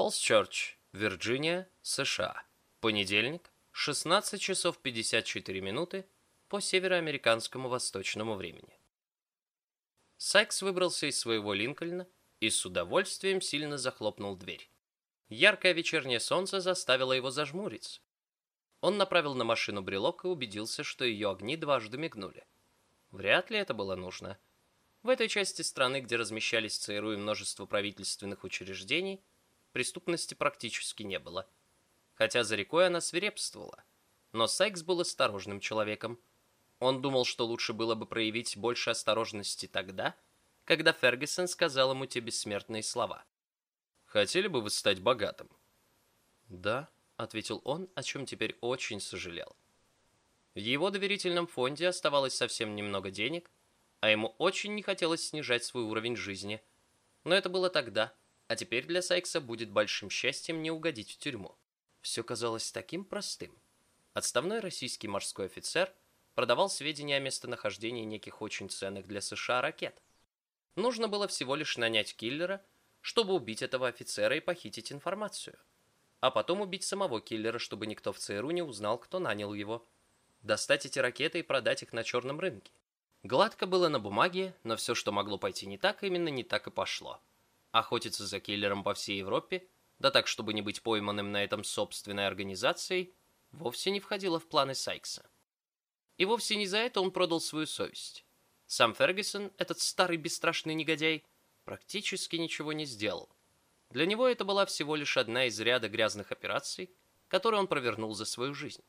Фолс-Чорч, Вирджиния, США. Понедельник, 16 часов 54 минуты по североамериканскому восточному времени. Сайкс выбрался из своего Линкольна и с удовольствием сильно захлопнул дверь. Яркое вечернее солнце заставило его зажмуриться. Он направил на машину брелок и убедился, что ее огни дважды мигнули. Вряд ли это было нужно. В этой части страны, где размещались ЦРУ и множество правительственных учреждений, преступности практически не было. Хотя за рекой она свирепствовала. Но Сайкс был осторожным человеком. Он думал, что лучше было бы проявить больше осторожности тогда, когда Фергюсон сказал ему те бессмертные слова. «Хотели бы вы стать богатым?» «Да», — ответил он, о чем теперь очень сожалел. В его доверительном фонде оставалось совсем немного денег, а ему очень не хотелось снижать свой уровень жизни. Но это было тогда, а теперь для Сайкса будет большим счастьем не угодить в тюрьму. Все казалось таким простым. Отставной российский морской офицер продавал сведения о местонахождении неких очень ценных для США ракет. Нужно было всего лишь нанять киллера, чтобы убить этого офицера и похитить информацию. А потом убить самого киллера, чтобы никто в ЦРУ не узнал, кто нанял его. Достать эти ракеты и продать их на черном рынке. Гладко было на бумаге, но все, что могло пойти не так, именно не так и пошло. Охотиться за киллером по всей Европе, да так, чтобы не быть пойманным на этом собственной организацией, вовсе не входило в планы Сайкса. И вовсе не за это он продал свою совесть. Сам Фергюсон, этот старый бесстрашный негодяй, практически ничего не сделал. Для него это была всего лишь одна из ряда грязных операций, которые он провернул за свою жизнь.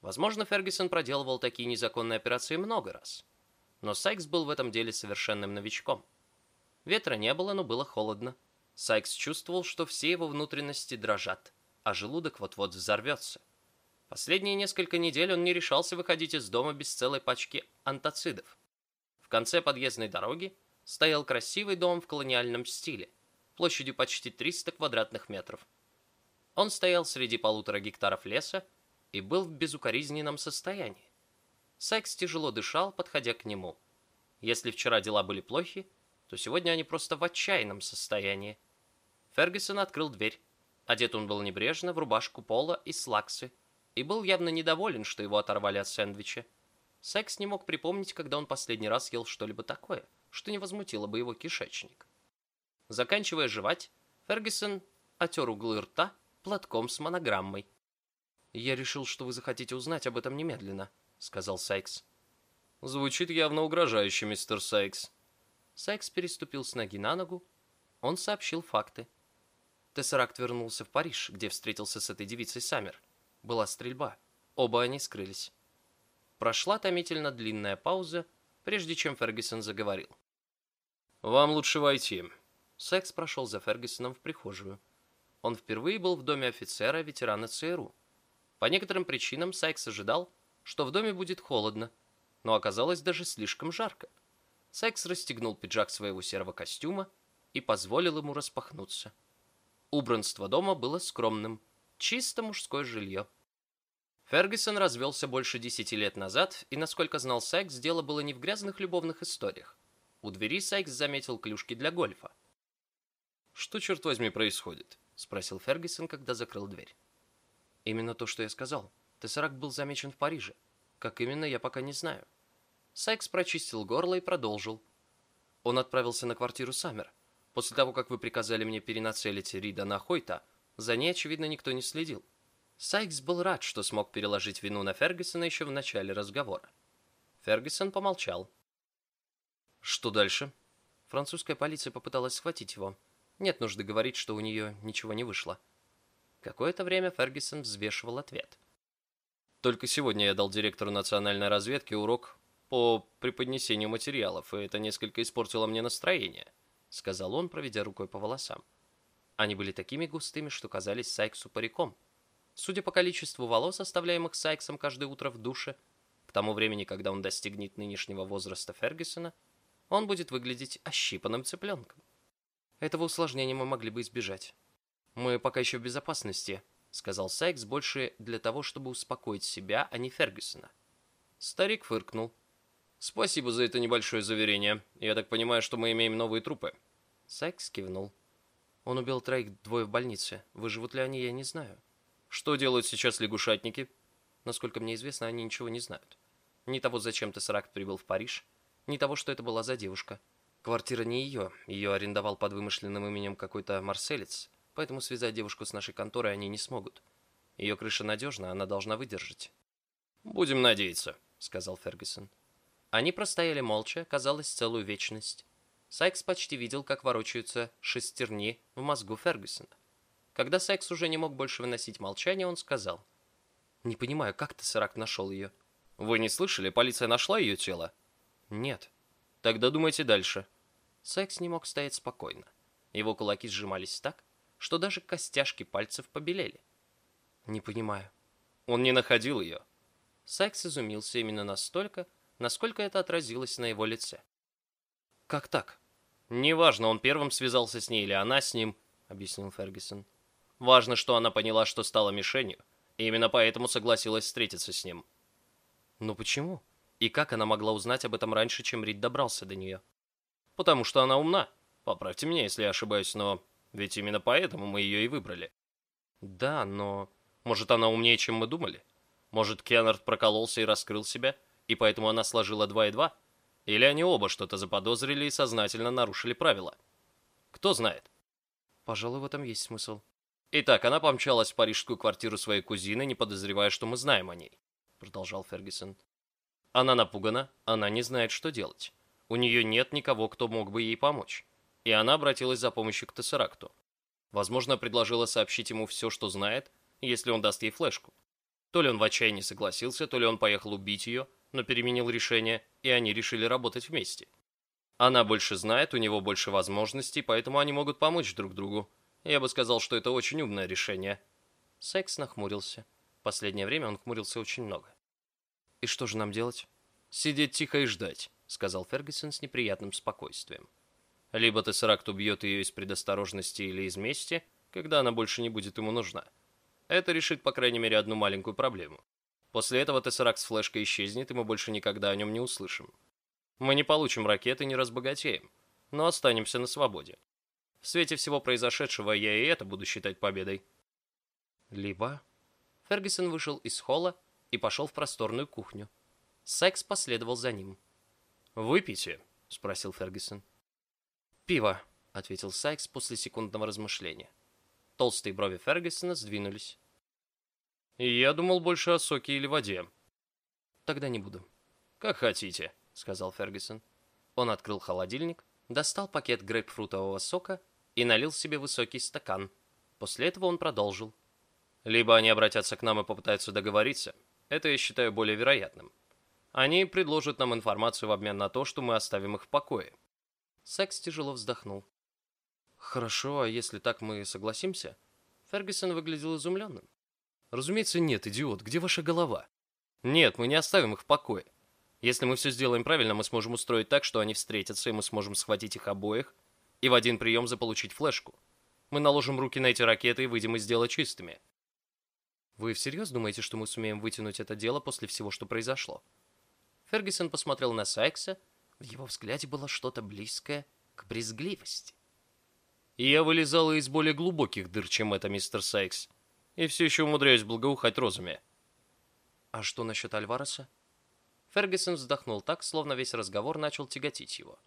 Возможно, Фергюсон проделывал такие незаконные операции много раз. Но Сайкс был в этом деле совершенным новичком. Ветра не было, но было холодно. Сайкс чувствовал, что все его внутренности дрожат, а желудок вот-вот взорвется. Последние несколько недель он не решался выходить из дома без целой пачки антацидов. В конце подъездной дороги стоял красивый дом в колониальном стиле, площадью почти 300 квадратных метров. Он стоял среди полутора гектаров леса и был в безукоризненном состоянии. Сайкс тяжело дышал, подходя к нему. Если вчера дела были плохи, то сегодня они просто в отчаянном состоянии. Фергюсон открыл дверь. Одет он был небрежно, в рубашку пола и слаксы, и был явно недоволен, что его оторвали от сэндвича. Секс не мог припомнить, когда он последний раз ел что-либо такое, что не возмутило бы его кишечник. Заканчивая жевать, Фергюсон отер углы рта платком с монограммой. «Я решил, что вы захотите узнать об этом немедленно», — сказал Сайкс. «Звучит явно угрожающе, мистер Сайкс», Сайкс переступил с ноги на ногу. Он сообщил факты. Тессеракт вернулся в Париж, где встретился с этой девицей Саммер. Была стрельба. Оба они скрылись. Прошла томительно длинная пауза, прежде чем Фергюсон заговорил. «Вам лучше войти». Секс прошел за Фергюсоном в прихожую. Он впервые был в доме офицера, ветерана ЦРУ. По некоторым причинам Сайкс ожидал, что в доме будет холодно, но оказалось даже слишком жарко. Сайкс расстегнул пиджак своего серого костюма и позволил ему распахнуться. Убранство дома было скромным, чисто мужское жилье. Фергюсон развелся больше десяти лет назад, и, насколько знал Сайкс, дело было не в грязных любовных историях. У двери Сайкс заметил клюшки для гольфа. «Что, черт возьми, происходит?» — спросил Фергюсон, когда закрыл дверь. «Именно то, что я сказал. Тессеракт был замечен в Париже. Как именно, я пока не знаю. Сайкс прочистил горло и продолжил. Он отправился на квартиру Саммер. После того, как вы приказали мне перенацелить Рида на Хойта, за ней, очевидно, никто не следил. Сайкс был рад, что смог переложить вину на Фергюсона еще в начале разговора. Фергюсон помолчал. Что дальше? Французская полиция попыталась схватить его. Нет нужды говорить, что у нее ничего не вышло. Какое-то время Фергюсон взвешивал ответ. Только сегодня я дал директору национальной разведки урок по преподнесению материалов, и это несколько испортило мне настроение», — сказал он, проведя рукой по волосам. Они были такими густыми, что казались Сайксу париком. Судя по количеству волос, оставляемых Сайксом каждое утро в душе, к тому времени, когда он достигнет нынешнего возраста Фергюсона, он будет выглядеть ощипанным цыпленком. Этого усложнения мы могли бы избежать. «Мы пока еще в безопасности», — сказал Сайкс больше для того, чтобы успокоить себя, а не Фергюсона. Старик фыркнул. «Спасибо за это небольшое заверение. Я так понимаю, что мы имеем новые трупы». Сайкс кивнул. Он убил троих, двое в больнице. Выживут ли они, я не знаю. Что делают сейчас лягушатники? Насколько мне известно, они ничего не знают. Ни того, зачем Тессеракт прибыл в Париж, ни того, что это была за девушка. Квартира не ее, ее арендовал под вымышленным именем какой-то марселец, поэтому связать девушку с нашей конторой они не смогут. Ее крыша надежна, она должна выдержать. «Будем надеяться», — сказал Фергюсон. Они простояли молча, казалось, целую вечность. Сайкс почти видел, как ворочаются шестерни в мозгу Фергюсона. Когда Сайкс уже не мог больше выносить молчание, он сказал. «Не понимаю, как ты, Сарак, нашел ее?» «Вы не слышали? Полиция нашла ее тело?» «Нет». «Тогда думайте дальше». Сайкс не мог стоять спокойно. Его кулаки сжимались так, что даже костяшки пальцев побелели. «Не понимаю». «Он не находил ее». Сайкс изумился именно настолько, насколько это отразилось на его лице. «Как так?» «Неважно, он первым связался с ней или она с ним», — объяснил Фергюсон. «Важно, что она поняла, что стала мишенью, и именно поэтому согласилась встретиться с ним». «Но почему? И как она могла узнать об этом раньше, чем Рид добрался до нее?» «Потому что она умна. Поправьте меня, если я ошибаюсь, но ведь именно поэтому мы ее и выбрали». «Да, но...» «Может, она умнее, чем мы думали? Может, Кеннард прокололся и раскрыл себя, и поэтому она сложила два и два?» Или они оба что-то заподозрили и сознательно нарушили правила? Кто знает? Пожалуй, в этом есть смысл. Итак, она помчалась в парижскую квартиру своей кузины, не подозревая, что мы знаем о ней, продолжал Фергюсон. Она напугана, она не знает, что делать. У нее нет никого, кто мог бы ей помочь. И она обратилась за помощью к Тессеракту. Возможно, предложила сообщить ему все, что знает, если он даст ей флешку. То ли он в отчаянии согласился, то ли он поехал убить ее, но переменил решение, и они решили работать вместе. Она больше знает, у него больше возможностей, поэтому они могут помочь друг другу. Я бы сказал, что это очень умное решение. Секс нахмурился. Последнее время он хмурился очень много. «И что же нам делать?» «Сидеть тихо и ждать», — сказал Фергюсон с неприятным спокойствием. «Либо Тессеракт убьет ее из предосторожности или из мести, когда она больше не будет ему нужна. Это решит, по крайней мере, одну маленькую проблему. После этого Тессеракт с флешкой исчезнет, и мы больше никогда о нем не услышим. Мы не получим ракеты, не разбогатеем, но останемся на свободе. В свете всего произошедшего я и это буду считать победой. Либо... Фергюсон вышел из холла и пошел в просторную кухню. Секс последовал за ним. «Выпейте?» — спросил Фергюсон. «Пиво», — ответил Сайкс после секундного размышления. Толстые брови Фергюсона сдвинулись. Я думал больше о соке или воде. Тогда не буду. Как хотите, сказал Фергюсон. Он открыл холодильник, достал пакет грейпфрутового сока и налил себе высокий стакан. После этого он продолжил. Либо они обратятся к нам и попытаются договориться. Это я считаю более вероятным. Они предложат нам информацию в обмен на то, что мы оставим их в покое. Секс тяжело вздохнул. Хорошо, а если так мы согласимся? Фергюсон выглядел изумленным. Разумеется, нет, идиот. Где ваша голова? Нет, мы не оставим их в покое. Если мы все сделаем правильно, мы сможем устроить так, что они встретятся, и мы сможем схватить их обоих и в один прием заполучить флешку. Мы наложим руки на эти ракеты и выйдем из дела чистыми. Вы всерьез думаете, что мы сумеем вытянуть это дело после всего, что произошло? Фергюсон посмотрел на Сайкса. В его взгляде было что-то близкое к брезгливости. «Я вылезал из более глубоких дыр, чем это, мистер Сайкс и все еще умудряюсь благоухать розами. А что насчет Альвареса? Фергюсон вздохнул так, словно весь разговор начал тяготить его.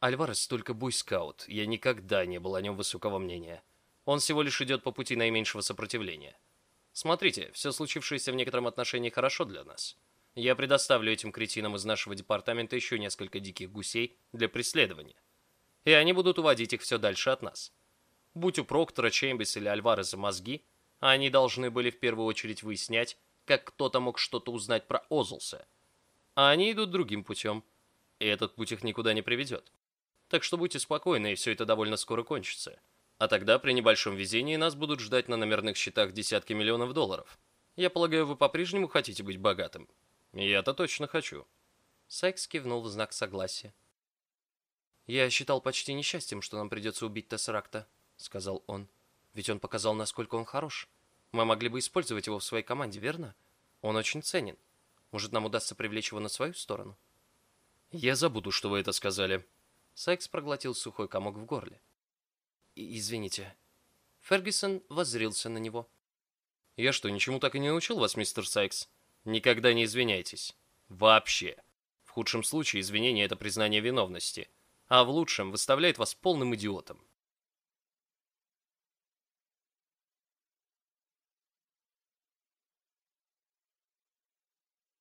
Альварес только бойскаут, я никогда не был о нем высокого мнения. Он всего лишь идет по пути наименьшего сопротивления. Смотрите, все случившееся в некотором отношении хорошо для нас. Я предоставлю этим кретинам из нашего департамента еще несколько диких гусей для преследования. И они будут уводить их все дальше от нас. Будь у Проктора, Чембис или Альвареса мозги, они должны были в первую очередь выяснять, как кто-то мог что-то узнать про Озлса. А они идут другим путем, и этот путь их никуда не приведет. Так что будьте спокойны, и все это довольно скоро кончится. А тогда при небольшом везении нас будут ждать на номерных счетах десятки миллионов долларов. Я полагаю, вы по-прежнему хотите быть богатым. Я-то точно хочу. Сайкс кивнул в знак согласия. Я считал почти несчастьем, что нам придется убить Тессеракта сказал он. «Ведь он показал, насколько он хорош. Мы могли бы использовать его в своей команде, верно? Он очень ценен. Может, нам удастся привлечь его на свою сторону?» «Я забуду, что вы это сказали». Сайкс проглотил сухой комок в горле. извините». Фергюсон воззрился на него. «Я что, ничему так и не научил вас, мистер Сайкс? Никогда не извиняйтесь. Вообще. В худшем случае извинение — это признание виновности, а в лучшем выставляет вас полным идиотом.